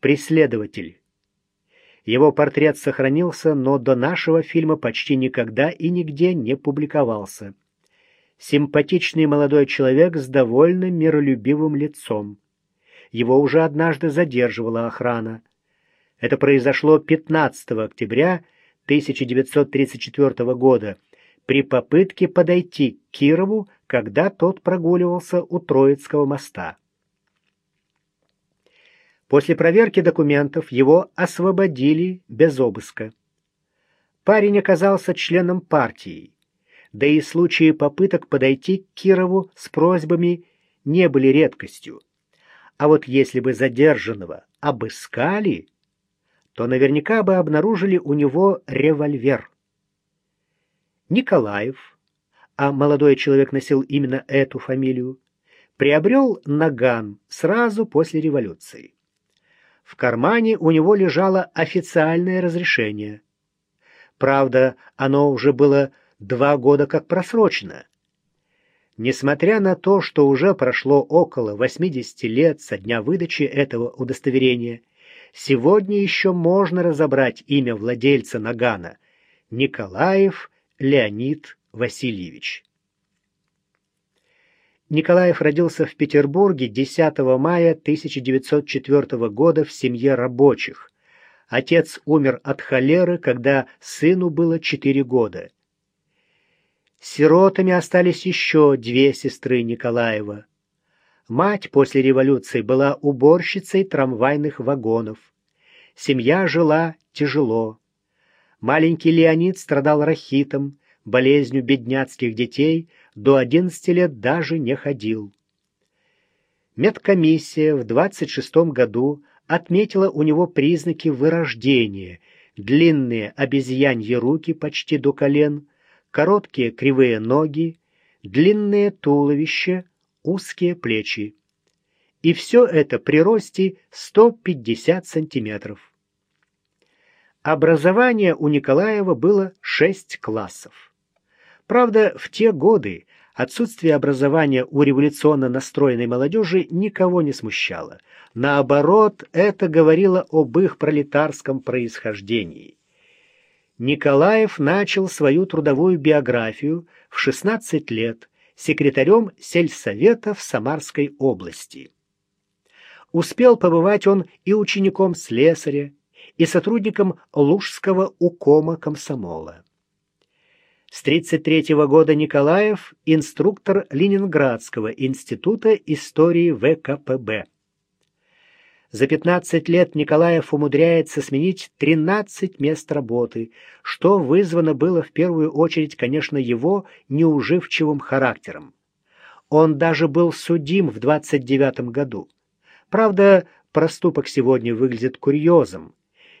преследователь. Его портрет сохранился, но до нашего фильма почти никогда и нигде не публиковался. Симпатичный молодой человек с довольно миролюбивым лицом. Его уже однажды задерживала охрана. Это произошло 15 октября 1934 года при попытке подойти к Кирову, когда тот прогуливался у Троицкого моста. После проверки документов его освободили без обыска. Парень оказался членом партии, да и случаи попыток подойти к Кирову с просьбами не были редкостью. А вот если бы задержанного обыскали, то наверняка бы обнаружили у него револьвер. Николаев, а молодой человек носил именно эту фамилию, приобрел наган сразу после революции. В кармане у него лежало официальное разрешение. Правда, оно уже было два года как просрочено. Несмотря на то, что уже прошло около 80 лет со дня выдачи этого удостоверения, сегодня еще можно разобрать имя владельца Нагана – Николаев Леонид Васильевич. Николаев родился в Петербурге 10 мая 1904 года в семье рабочих. Отец умер от холеры, когда сыну было 4 года. Сиротами остались еще две сестры Николаева. Мать после революции была уборщицей трамвайных вагонов. Семья жила тяжело. Маленький Леонид страдал рахитом, болезнью бедняцких детей, до 11 лет даже не ходил. Медкомиссия в 26 году отметила у него признаки вырождения, длинные обезьяньи руки почти до колен, короткие кривые ноги, длинное туловище, узкие плечи. И все это при росте 150 сантиметров. Образование у Николаева было шесть классов. Правда, в те годы отсутствие образования у революционно настроенной молодежи никого не смущало. Наоборот, это говорило об их пролетарском происхождении. Николаев начал свою трудовую биографию в 16 лет секретарем сельсовета в Самарской области. Успел побывать он и учеником слесаря, и сотрудником Лужского укома комсомола. С 1933 года Николаев – инструктор Ленинградского института истории ВКПБ. За 15 лет Николаев умудряется сменить 13 мест работы, что вызвано было в первую очередь, конечно, его неуживчивым характером. Он даже был судим в 29 году. Правда, проступок сегодня выглядит курьезом.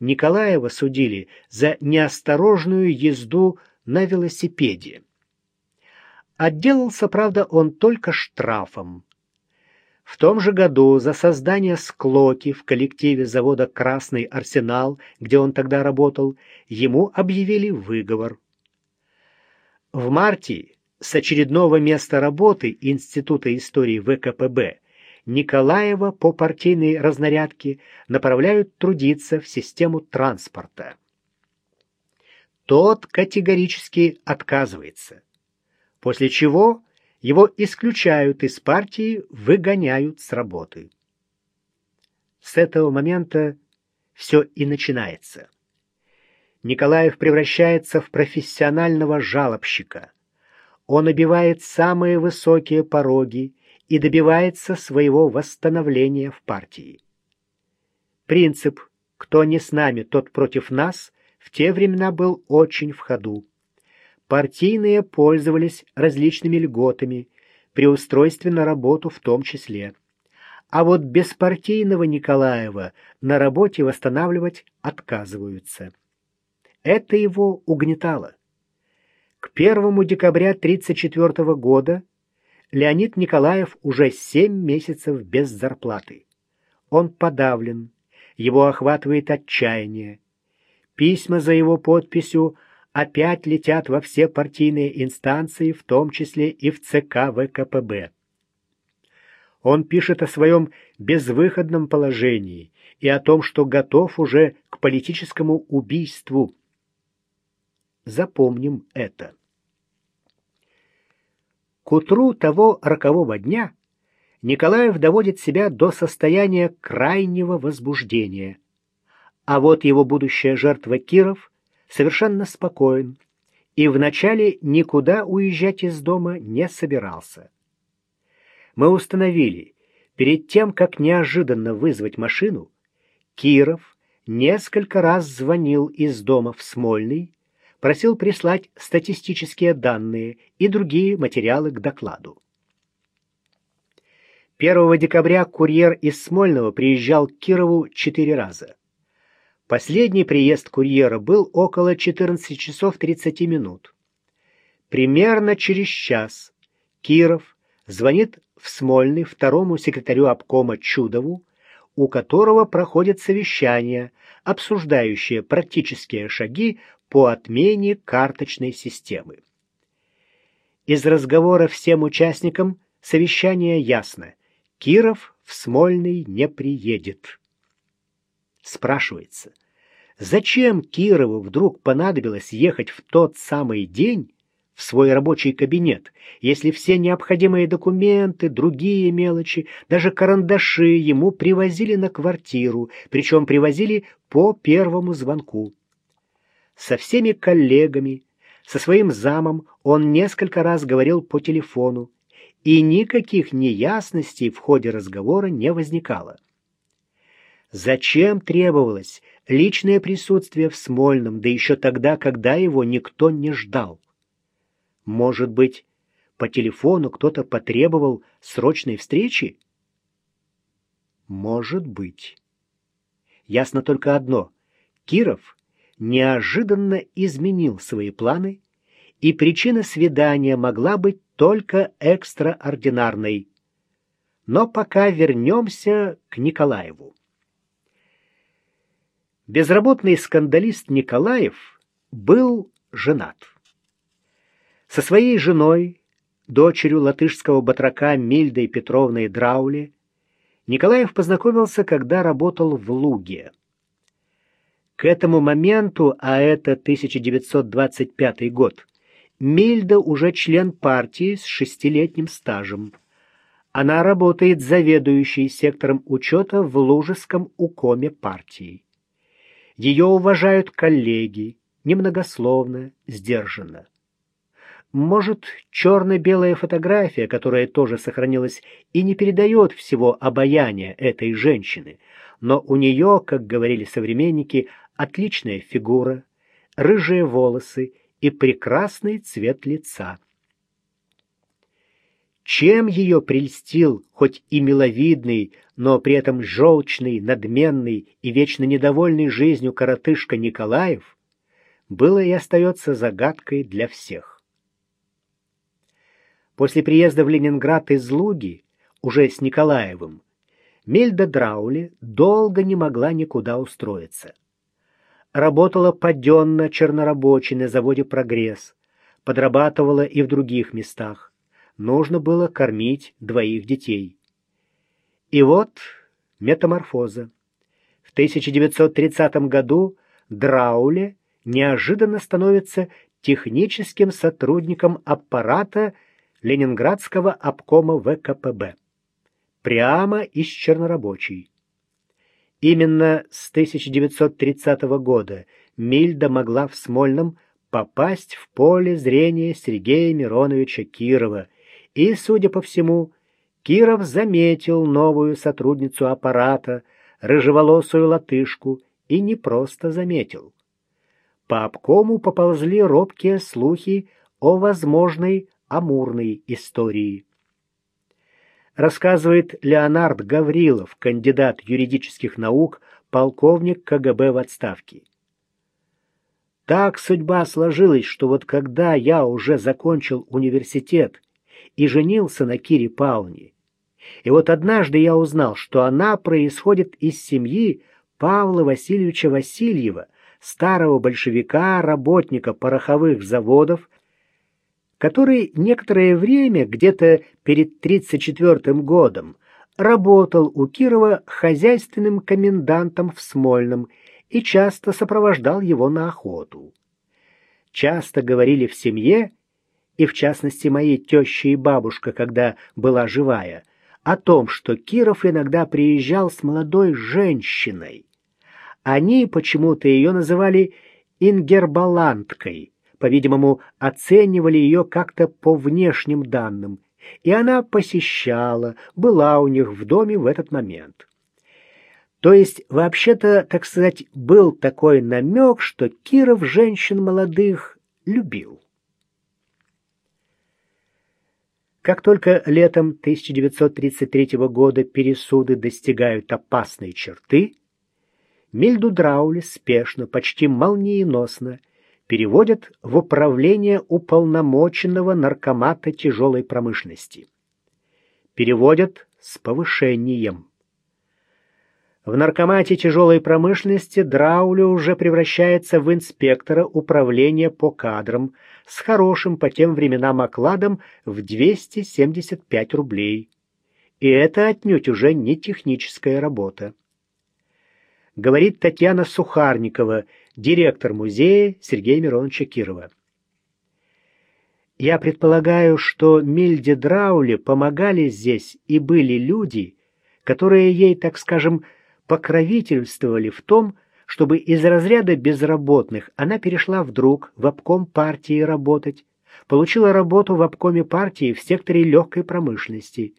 Николаева судили за неосторожную езду на велосипеде. Отделался, правда, он только штрафом. В том же году за создание склоки в коллективе завода «Красный арсенал», где он тогда работал, ему объявили выговор. В марте с очередного места работы Института истории ВКПБ Николаева по партийной разнарядке направляют трудиться в систему транспорта. Тот категорически отказывается, после чего его исключают из партии, выгоняют с работы. С этого момента все и начинается. Николаев превращается в профессионального жалобщика. Он обивает самые высокие пороги и добивается своего восстановления в партии. Принцип «кто не с нами, тот против нас» в те времена был очень в ходу. Партийные пользовались различными льготами, при устройстве на работу в том числе. А вот беспартийного Николаева на работе восстанавливать отказываются. Это его угнетало. К 1 декабря 1934 года Леонид Николаев уже 7 месяцев без зарплаты. Он подавлен, его охватывает отчаяние. Письма за его подписью опять летят во все партийные инстанции, в том числе и в ЦК ВКПБ. Он пишет о своем безвыходном положении и о том, что готов уже к политическому убийству. Запомним это. К утру того рокового дня Николаев доводит себя до состояния крайнего возбуждения. А вот его будущая жертва Киров совершенно спокоен и вначале никуда уезжать из дома не собирался. Мы установили, перед тем, как неожиданно вызвать машину, Киров несколько раз звонил из дома в Смольный, просил прислать статистические данные и другие материалы к докладу. 1 декабря курьер из Смольного приезжал к Кирову четыре раза. Последний приезд курьера был около 14 часов 30 минут. Примерно через час Киров звонит в Смольный второму секретарю обкома Чудову, у которого проходит совещание, обсуждающее практические шаги по отмене карточной системы. Из разговора всем участникам совещания ясно. Киров в Смольный не приедет. Спрашивается, зачем Кирову вдруг понадобилось ехать в тот самый день в свой рабочий кабинет, если все необходимые документы, другие мелочи, даже карандаши ему привозили на квартиру, причем привозили по первому звонку. Со всеми коллегами, со своим замом он несколько раз говорил по телефону, и никаких неясностей в ходе разговора не возникало. Зачем требовалось личное присутствие в Смольном, да еще тогда, когда его никто не ждал? Может быть, по телефону кто-то потребовал срочной встречи? Может быть. Ясно только одно. Киров неожиданно изменил свои планы, и причина свидания могла быть только экстраординарной. Но пока вернемся к Николаеву. Безработный скандалист Николаев был женат. Со своей женой, дочерью латышского батрака Мильдой Петровной Драуле, Николаев познакомился, когда работал в Луге. К этому моменту, а это 1925 год, Мильда уже член партии с шестилетним стажем. Она работает заведующей сектором учета в Лужеском укоме партии. Ее уважают коллеги, немногословно, сдержанно. Может, черно-белая фотография, которая тоже сохранилась, и не передает всего обаяния этой женщины, но у нее, как говорили современники, отличная фигура, рыжие волосы и прекрасный цвет лица. Чем ее прельстил хоть и миловидный, но при этом желчный, надменный и вечно недовольный жизнью коротышка Николаев, было и остается загадкой для всех. После приезда в Ленинград из Луги, уже с Николаевым, Мельда Драули долго не могла никуда устроиться работала паденно чернорабочей на заводе «Прогресс», подрабатывала и в других местах. Нужно было кормить двоих детей. И вот метаморфоза. В 1930 году Драуле неожиданно становится техническим сотрудником аппарата Ленинградского обкома ВКПБ. Прямо из чернорабочей. Именно с 1930 года Мильда могла в Смольном попасть в поле зрения Сергея Мироновича Кирова, и, судя по всему, Киров заметил новую сотрудницу аппарата, рыжеволосую латышку, и не просто заметил. По обкому поползли робкие слухи о возможной амурной истории рассказывает Леонард Гаврилов, кандидат юридических наук, полковник КГБ в отставке. Так судьба сложилась, что вот когда я уже закончил университет и женился на Кире Павловне, и вот однажды я узнал, что она происходит из семьи Павла Васильевича Васильева, старого большевика, работника пороховых заводов, который некоторое время, где-то перед 1934 годом, работал у Кирова хозяйственным комендантом в Смольном и часто сопровождал его на охоту. Часто говорили в семье, и в частности моей теща и бабушка, когда была живая, о том, что Киров иногда приезжал с молодой женщиной. Они почему-то ее называли ингербаланткой, по-видимому, оценивали ее как-то по внешним данным, и она посещала, была у них в доме в этот момент. То есть, вообще-то, так сказать, был такой намек, что Киров женщин молодых любил. Как только летом 1933 года пересуды достигают опасной черты, Мильду Драули спешно, почти молниеносно переводят в управление уполномоченного наркомата тяжелой промышленности. Переводят с повышением. В наркомате тяжелой промышленности Драули уже превращается в инспектора управления по кадрам с хорошим по тем временам окладом в 275 рублей. И это отнюдь уже не техническая работа говорит Татьяна Сухарникова, директор музея Сергея Мироновича Кирова. Я предполагаю, что Мильде Драуле помогали здесь и были люди, которые ей, так скажем, покровительствовали в том, чтобы из разряда безработных она перешла вдруг в обком партии работать, получила работу в обкоме партии в секторе легкой промышленности.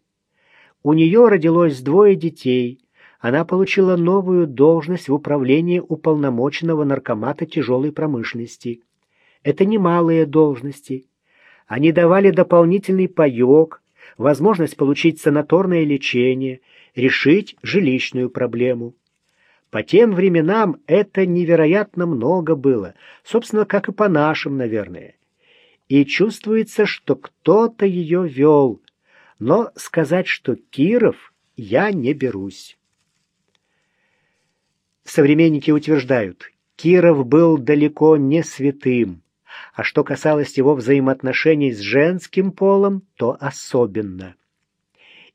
У нее родилось двое детей, она получила новую должность в управлении уполномоченного наркомата тяжелой промышленности. Это немалые должности. Они давали дополнительный паёк, возможность получить санаторное лечение, решить жилищную проблему. По тем временам это невероятно много было, собственно, как и по нашим, наверное. И чувствуется, что кто-то ее вел, но сказать, что Киров, я не берусь. Современники утверждают, Киров был далеко не святым, а что касалось его взаимоотношений с женским полом, то особенно.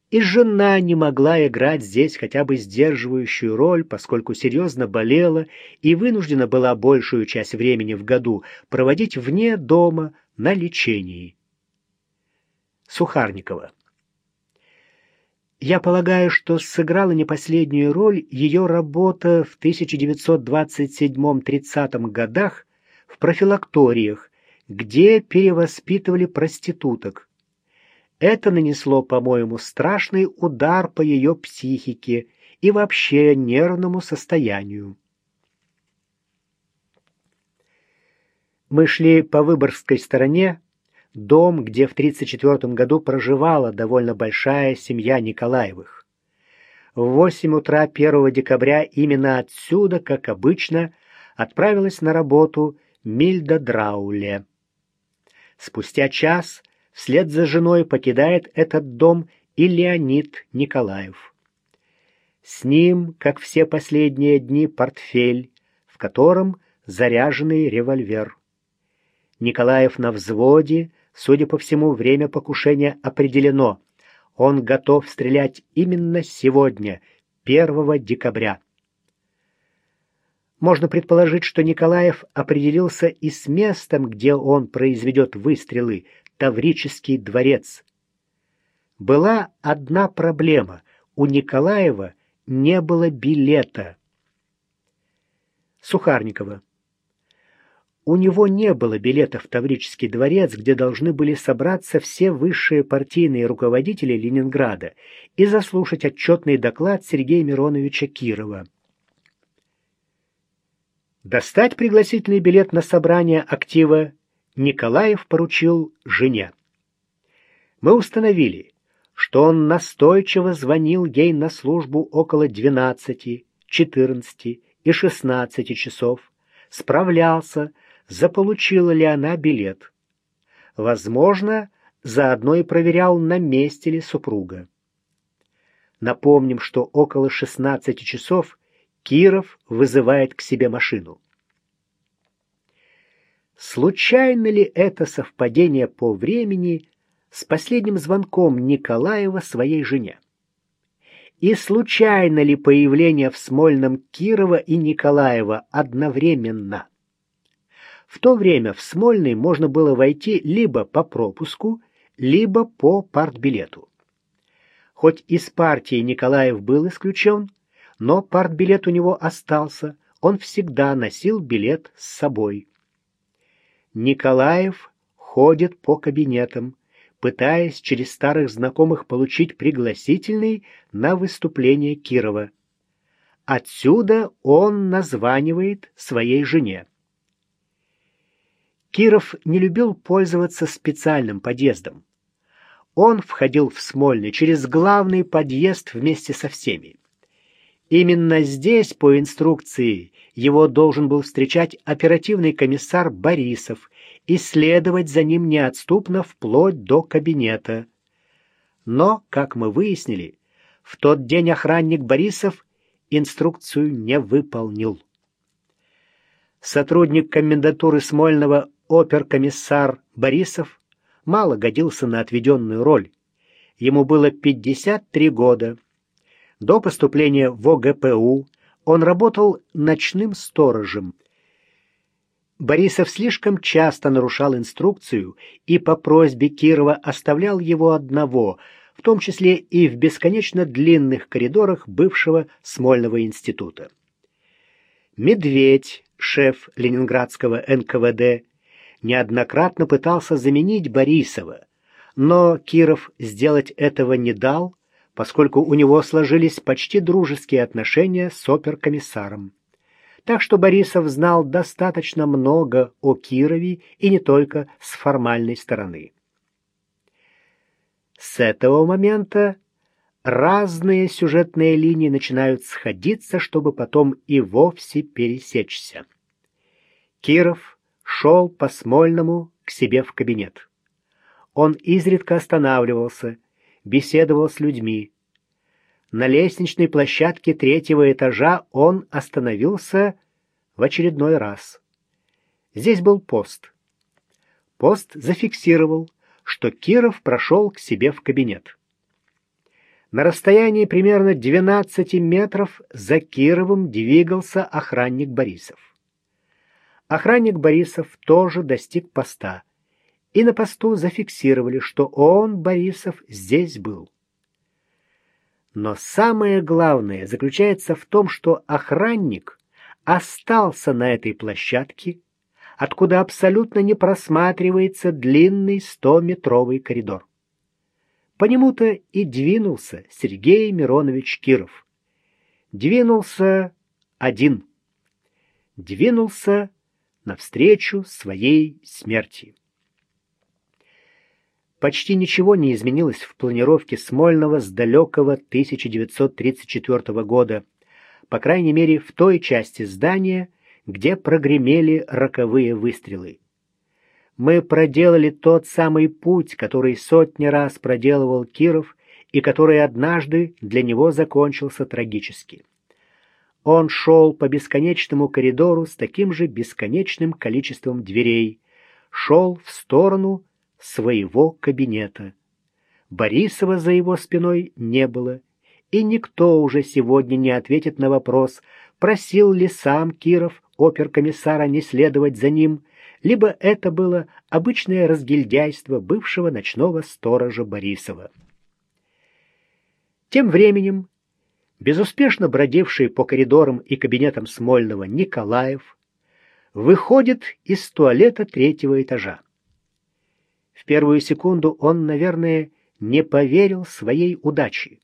И жена не могла играть здесь хотя бы сдерживающую роль, поскольку серьезно болела и вынуждена была большую часть времени в году проводить вне дома на лечении. Сухарникова я полагаю, что сыграла не последнюю роль ее работа в 1927-30 годах в профилакториях, где перевоспитывали проституток. Это нанесло, по-моему, страшный удар по ее психике и вообще нервному состоянию. Мы шли по Выборгской стороне, дом, где в 1934 году проживала довольно большая семья Николаевых. В 8 утра 1 декабря именно отсюда, как обычно, отправилась на работу Мильда Драуле. Спустя час вслед за женой покидает этот дом и Леонид Николаев. С ним, как все последние дни, портфель, в котором заряженный револьвер. Николаев на взводе, Судя по всему, время покушения определено. Он готов стрелять именно сегодня, 1 декабря. Можно предположить, что Николаев определился и с местом, где он произведет выстрелы, Таврический дворец. Была одна проблема. У Николаева не было билета. Сухарникова. У него не было билета в Таврический дворец, где должны были собраться все высшие партийные руководители Ленинграда и заслушать отчетный доклад Сергея Мироновича Кирова. Достать пригласительный билет на собрание актива Николаев поручил жене. Мы установили, что он настойчиво звонил ей на службу около 12, 14 и 16 часов, справлялся, заполучила ли она билет. Возможно, заодно и проверял, на месте ли супруга. Напомним, что около 16 часов Киров вызывает к себе машину. Случайно ли это совпадение по времени с последним звонком Николаева своей жене? и случайно ли появление в Смольном Кирова и Николаева одновременно. В то время в Смольный можно было войти либо по пропуску, либо по партбилету. Хоть из партии Николаев был исключен, но партбилет у него остался, он всегда носил билет с собой. Николаев ходит по кабинетам, пытаясь через старых знакомых получить пригласительный на выступление Кирова. Отсюда он названивает своей жене. Киров не любил пользоваться специальным подъездом. Он входил в Смольный через главный подъезд вместе со всеми. Именно здесь, по инструкции, его должен был встречать оперативный комиссар Борисов и следовать за ним неотступно вплоть до кабинета. Но, как мы выяснили, в тот день охранник Борисов инструкцию не выполнил. Сотрудник комендатуры Смольного оперкомиссар Борисов мало годился на отведенную роль. Ему было 53 года. До поступления в ОГПУ он работал ночным сторожем – Борисов слишком часто нарушал инструкцию и по просьбе Кирова оставлял его одного, в том числе и в бесконечно длинных коридорах бывшего Смольного института. Медведь, шеф ленинградского НКВД, неоднократно пытался заменить Борисова, но Киров сделать этого не дал, поскольку у него сложились почти дружеские отношения с оперкомиссаром так что Борисов знал достаточно много о Кирове и не только с формальной стороны. С этого момента разные сюжетные линии начинают сходиться, чтобы потом и вовсе пересечься. Киров шел по Смольному к себе в кабинет. Он изредка останавливался, беседовал с людьми, на лестничной площадке третьего этажа он остановился в очередной раз. Здесь был пост. Пост зафиксировал, что Киров прошел к себе в кабинет. На расстоянии примерно 12 метров за Кировым двигался охранник Борисов. Охранник Борисов тоже достиг поста, и на посту зафиксировали, что он, Борисов, здесь был. Но самое главное заключается в том, что охранник остался на этой площадке, откуда абсолютно не просматривается длинный стометровый коридор. По нему-то и двинулся Сергей Миронович Киров. Двинулся один. Двинулся навстречу своей смерти. Почти ничего не изменилось в планировке Смольного с далекого 1934 года, по крайней мере в той части здания, где прогремели роковые выстрелы. Мы проделали тот самый путь, который сотни раз проделывал Киров и который однажды для него закончился трагически. Он шел по бесконечному коридору с таким же бесконечным количеством дверей, шел в сторону своего кабинета. Борисова за его спиной не было, и никто уже сегодня не ответит на вопрос, просил ли сам Киров оперкомиссара не следовать за ним, либо это было обычное разгильдяйство бывшего ночного сторожа Борисова. Тем временем, безуспешно бродивший по коридорам и кабинетам Смольного Николаев выходит из туалета третьего этажа. В первую секунду он, наверное, не поверил своей удаче.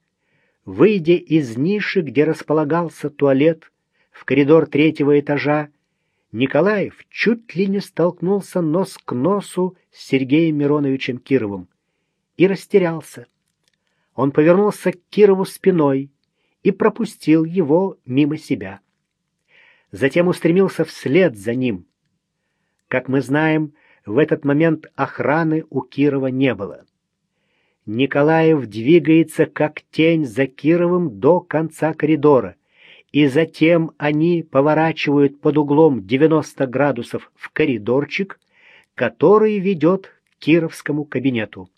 Выйдя из ниши, где располагался туалет, в коридор третьего этажа, Николаев чуть ли не столкнулся нос к носу с Сергеем Мироновичем Кировым и растерялся. Он повернулся к Кирову спиной и пропустил его мимо себя. Затем устремился вслед за ним. Как мы знаем, в этот момент охраны у Кирова не было. Николаев двигается как тень за Кировым до конца коридора, и затем они поворачивают под углом 90 градусов в коридорчик, который ведет к Кировскому кабинету.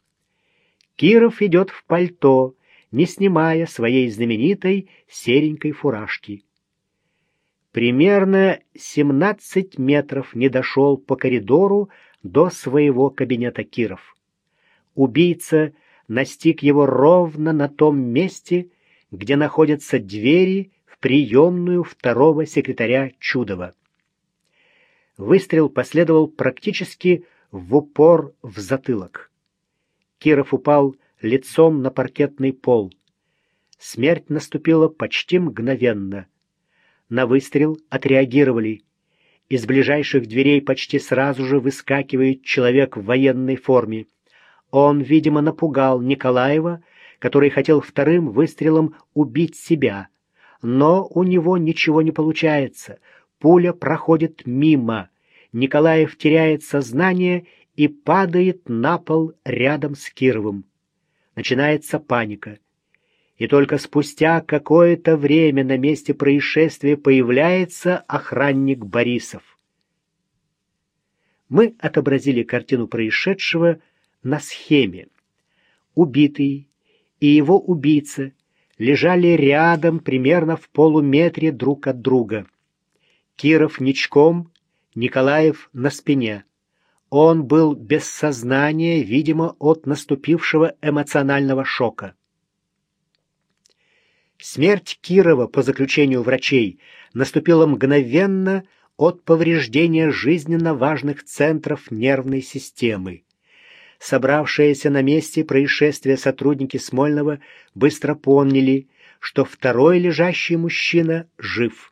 Киров идет в пальто, не снимая своей знаменитой серенькой фуражки. Примерно 17 метров не дошел по коридору до своего кабинета Киров. Убийца настиг его ровно на том месте, где находятся двери в приемную второго секретаря Чудова. Выстрел последовал практически в упор в затылок. Киров упал лицом на паркетный пол. Смерть наступила почти мгновенно. На выстрел отреагировали. Из ближайших дверей почти сразу же выскакивает человек в военной форме. Он, видимо, напугал Николаева, который хотел вторым выстрелом убить себя. Но у него ничего не получается. Пуля проходит мимо. Николаев теряет сознание и падает на пол рядом с Кировым. Начинается паника. И только спустя какое-то время на месте происшествия появляется охранник Борисов. Мы отобразили картину происшедшего на схеме. Убитый и его убийца лежали рядом примерно в полуметре друг от друга. Киров ничком, Николаев на спине. Он был без сознания, видимо, от наступившего эмоционального шока. Смерть Кирова, по заключению врачей, наступила мгновенно от повреждения жизненно важных центров нервной системы. Собравшиеся на месте происшествия сотрудники Смольного быстро поняли, что второй лежащий мужчина жив.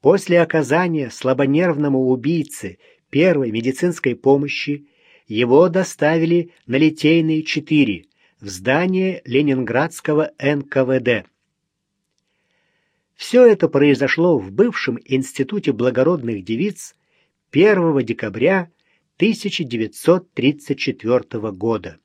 После оказания слабонервному убийце первой медицинской помощи его доставили на Литейные 4 в здание Ленинградского НКВД. Все это произошло в бывшем Институте благородных девиц 1 декабря 1934 года.